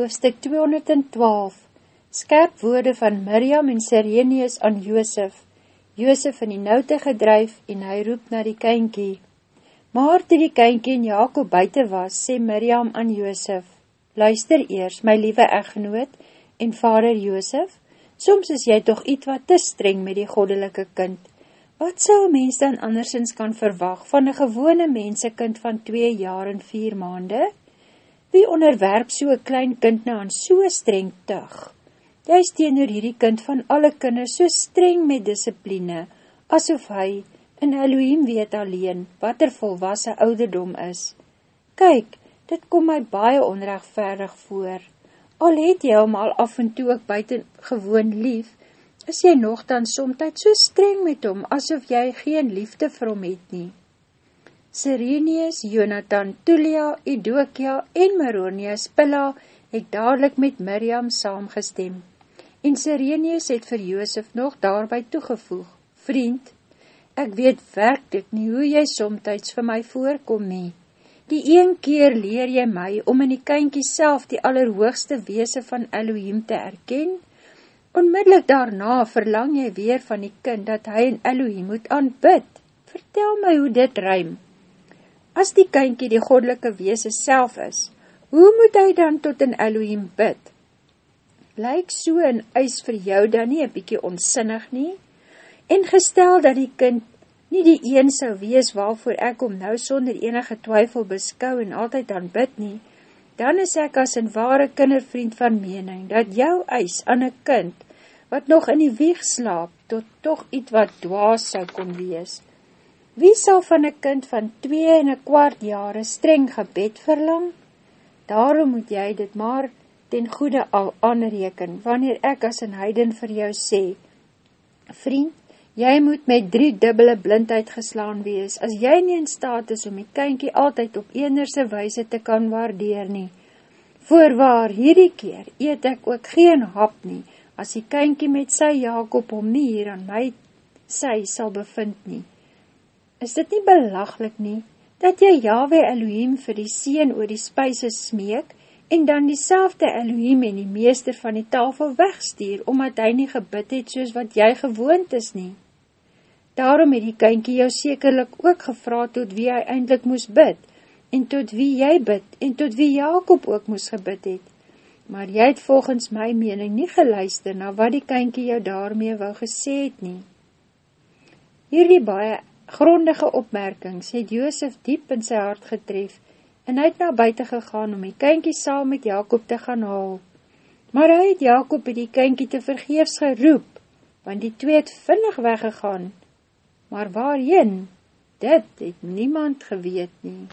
Hoofstuk 212 Skerp woorde van Miriam en Sirenius aan Joosef Joosef in die noute gedryf en hy roep na die kynkie. Maar toe die kynkie en Jacob buiten was, sê Miriam aan Joosef Luister eers, my liewe eggenoot en vader Joosef, soms is jy toch iets wat te streng met die goddelike kind. Wat sou een mens dan andersins kan verwag van een gewone mensekind van 2 jaar en 4 maande? Wie onderwerp so'n klein kind nou aan so'n streng tug? Jy is teenoor hierdie kind van alle kinders so streng met discipline, asof hy in Elohim weet alleen wat er volwassen ouderdom is. Kyk, dit kom my baie onrechtverdig voor. Al het jy om al af en toe ook buiten gewoon lief, is jy nog dan somtijd so streng met hom, asof jy geen liefde vir hom het nie. Sirenius, Jonathan, Tulia, Idokia en Maronius Pilla het dadelijk met Miriam saamgestem. En Sirenius het vir Joosef nog daarby toegevoeg, Vriend, ek weet werkelijk nie hoe jy somtijds vir my voorkom nie. Die een keer leer jy my om in die kynkie self die allerhoogste weese van Elohim te erken, Onmiddellik daarna verlang jy weer van die kind dat hy in Elohim moet aanbid. Vertel my hoe dit ruim. As die kynkie die goddelike weese self is, hoe moet hy dan tot in Elohim bid? Lyk so in eis vir jou dan nie een bykie onsinnig nie? En gestel dat die kind nie die een sou wees waarvoor ek om nou sonder enige twyfel beskou en altyd aan bid nie, dan is ek as een ware kindervriend van mening, dat jou eis aan een kind, wat nog in die wieg slaap, tot toch iets wat dwaas sou kon wees, Wie sal van een kind van 2 en een kwart jare streng gebed verlang? Daarom moet jy dit maar ten goede al aanreken, wanneer ek as een heiden vir jou sê, Vriend, jy moet met drie dubbele blindheid geslaan wees, as jy nie in staat is om die kynkie altyd op enerse wijse te kan waardeer nie. Voorwaar, hierdie keer eet ek ook geen hap nie, as die kynkie met sy Jacob om nie hier aan my sy sal bevind nie. Is dit nie belaglik nie, dat jy Yahweh Elohim vir die seen oor die spuise smeek, en dan die selfde Elohim en die meester van die tafel wegstuur, omdat hy nie gebid het soos wat jy gewoond is nie? Daarom het die kynkie jou sekerlik ook gevra tot wie hy eindelijk moes bid, en tot wie jy bid, en tot wie Jacob ook moes gebid het. Maar jy het volgens my mening nie geluister na wat die kynkie jou daarmee wou gesê het nie. Hierdie baie grondige opmerkings het Joosef diep in sy hart getref en hy het na buiten gegaan om die kynkie saam met Jacob te gaan haal. Maar hy het Jacob by die kynkie te vergeefs geroep, want die twee het vinnig weggegaan. Maar waarheen? Dit het niemand geweet nie.